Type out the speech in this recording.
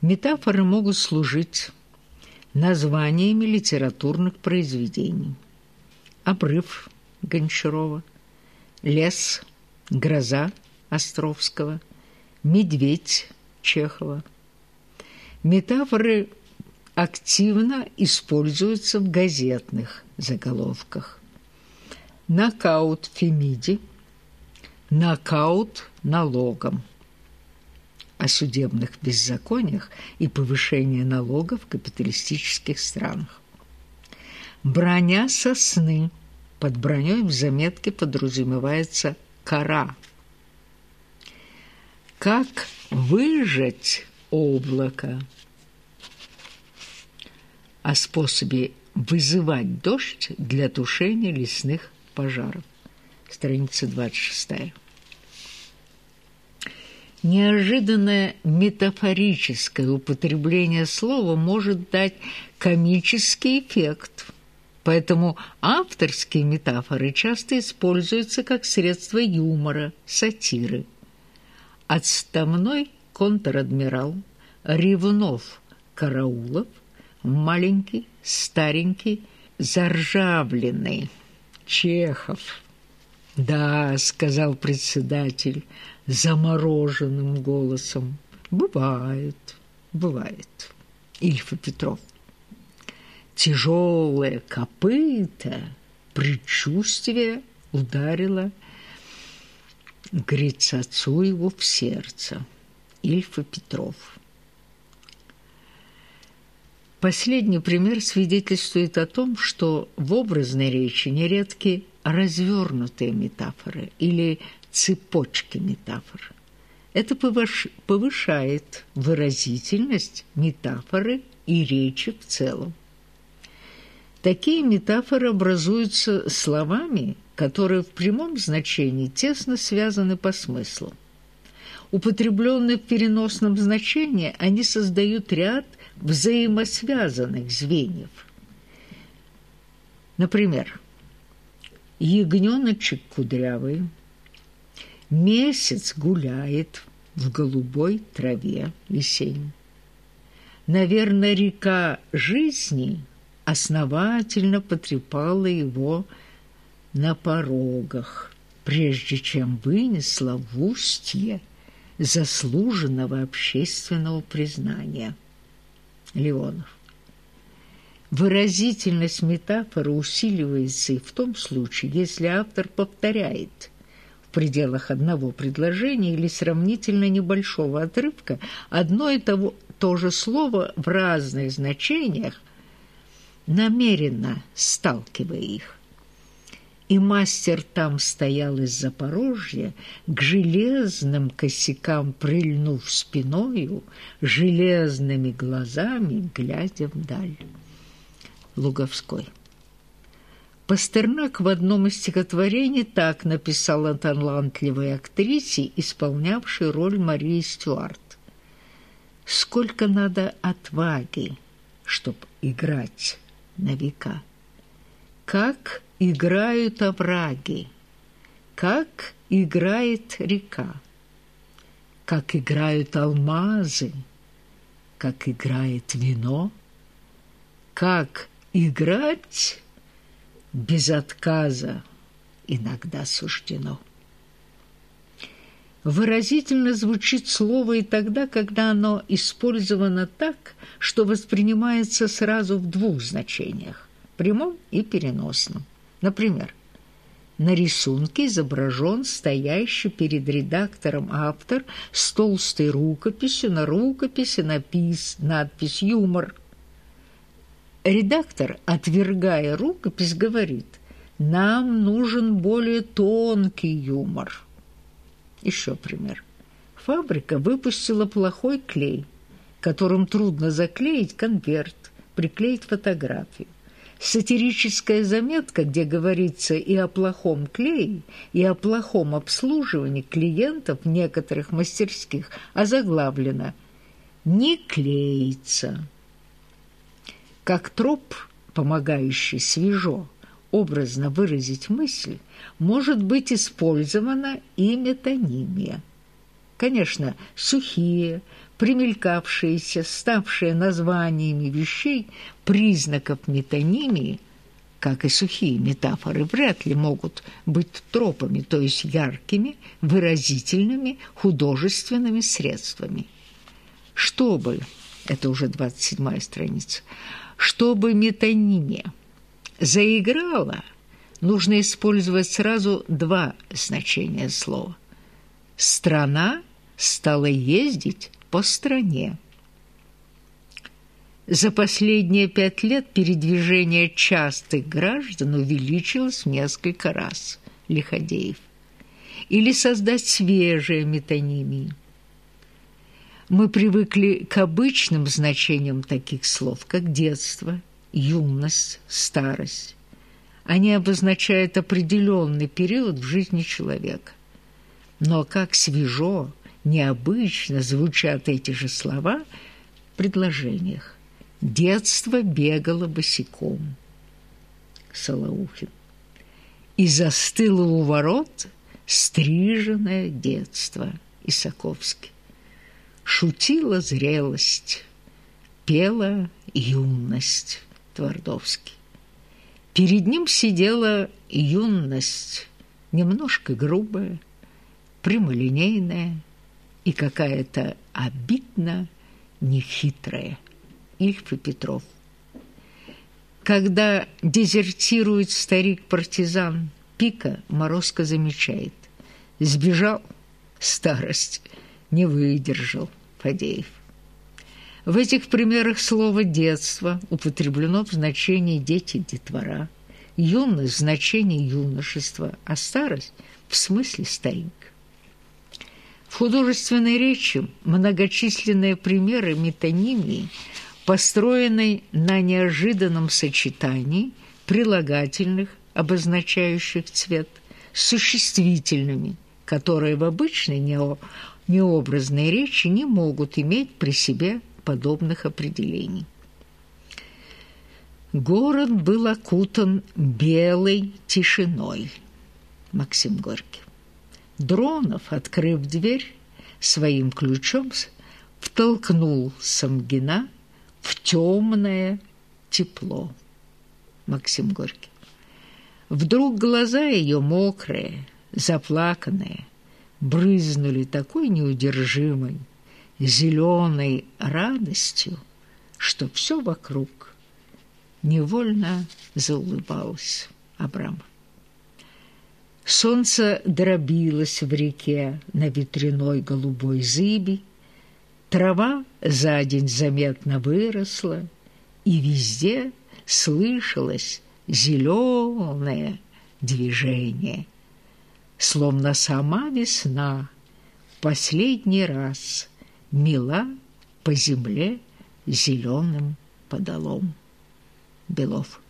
Метафоры могут служить названиями литературных произведений. Обрыв Гончарова, лес, гроза Островского, медведь Чехова. Метафоры активно используются в газетных заголовках. Нокаут Фемиди, нокаут налогом о судебных беззакониях и повышении налогов в капиталистических странах. Броня сосны. Под броней в заметке подразумевается кора. Как выжать облако? О способе вызывать дождь для тушения лесных пожаров. Страница 26. Неожиданное метафорическое употребление слова может дать комический эффект, поэтому авторские метафоры часто используются как средство юмора, сатиры. Отставной контр-адмирал Ревнов Караулов, маленький, старенький, заржавленный, Чехов. «Да», — сказал председатель, — замороженным голосом. «Бывает, бывает». Ильфа Петров. Тяжелое копыто, предчувствие ударило отцу его в сердце. Ильфа Петров. Последний пример свидетельствует о том, что в образной речи нередки развернутые метафоры или цепочки метафор. Это повышает выразительность метафоры и речи в целом. Такие метафоры образуются словами, которые в прямом значении тесно связаны по смыслу. Употребленные в переносном значении, они создают ряд взаимосвязанных звеньев. Например, ягнёночек кудрявый – Месяц гуляет в голубой траве весенней. Наверное, река жизни основательно потрепала его на порогах, прежде чем вынесла в устье заслуженного общественного признания. Леонов. Выразительность метафоры усиливается и в том случае, если автор повторяет в пределах одного предложения или сравнительно небольшого отрывка одно и того, то же слово в разных значениях, намеренно сталкивая их. И мастер там стоял из Запорожья, к железным косякам прильнув спиною, железными глазами глядя вдаль. Луговской. Пастернак в одном из стихотворений так написал о талантливой актрисе, исполнявшей роль Марии Стюарт. «Сколько надо отваги, чтоб играть на века! Как играют овраги, как играет река, как играют алмазы, как играет вино, как играть без отказа иногда суждено. Выразительно звучит слово и тогда, когда оно использовано так, что воспринимается сразу в двух значениях – прямом и переносном. Например, на рисунке изображен стоящий перед редактором автор с толстой рукописью, на рукописи напис, надпись «Юмор», Редактор, отвергая рукопись, говорит, нам нужен более тонкий юмор. Еще пример. Фабрика выпустила плохой клей, которым трудно заклеить конверт, приклеить фотографию. Сатирическая заметка, где говорится и о плохом клее, и о плохом обслуживании клиентов некоторых мастерских, озаглавлена «Не клеится». Как троп, помогающий свежо, образно выразить мысль, может быть использована и метонимия. Конечно, сухие, примелькавшиеся, ставшие названиями вещей, признаков метонимии, как и сухие метафоры, вряд ли могут быть тропами, то есть яркими, выразительными, художественными средствами. Чтобы, это уже 27-я страница, чтобы метонимия заиграла, нужно использовать сразу два значения слова. Страна стала ездить по стране. За последние пять лет передвижение частых граждан увеличилось в несколько раз, Лиходеев. Или создать свежие метонимии. Мы привыкли к обычным значениям таких слов, как детство, юность, старость. Они обозначают определенный период в жизни человека. Но как свежо, необычно звучат эти же слова в предложениях. «Детство бегало босиком» Солоухин. «И застыло у ворот стриженное детство» Исаковский. «Шутила зрелость, пела юность» Твардовский. Перед ним сидела юность, немножко грубая, прямолинейная, и какая-то обидно нехитрая. Ильф и Петров. Когда дезертирует старик-партизан, Пика Морозко замечает. Сбежал, старость, не выдержал Фадеев. В этих примерах слово «детство» употреблено в значении «дети, детвора», юность в значении юношества, а старость в смысле старик. В художественной речи многочисленные примеры метонимии, построенной на неожиданном сочетании прилагательных, обозначающих цвет, существительными, которые в обычной необразной речи не могут иметь при себе подобных определений. Город был окутан белой тишиной. Максим Горький. Дронов, открыв дверь, своим ключом втолкнул Самгина в темное тепло. Максим Горький. Вдруг глаза ее мокрые, заплаканные, брызнули такой неудержимой, зеленой радостью, что все вокруг невольно заулыбалось Абрамов. Солнце дробилось в реке на ветряной голубой зыби, трава за день заметно выросла, и везде слышалось зеленое движение, словно сама весна последний раз мила по земле зеленым подолом. Белов.